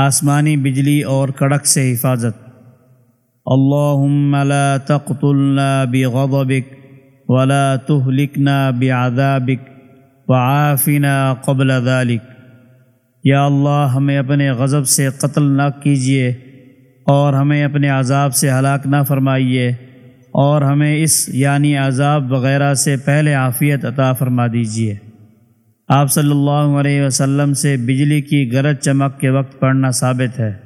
آسمانی بجلی اور کڑک سے حفاظت۔ اللہم لا تقتلنا بغضبک ولا تهلكنا بعذابک وعافنا قبل ذلك یا اللہ، ہمیں اپنے غضب سے قتل نہ کیجیے اور ہمیں اپنے عذاب سے ہلاک نہ فرمائیے اور ہمیں اس یعنی عذاب وغیرہ سے پہلے عافیت عطا فرما دیجیے۔ آپ صلی اللہ علیہ وسلم سے بجلی کی گرج چمک کے وقت پڑھنا ثابت ہے۔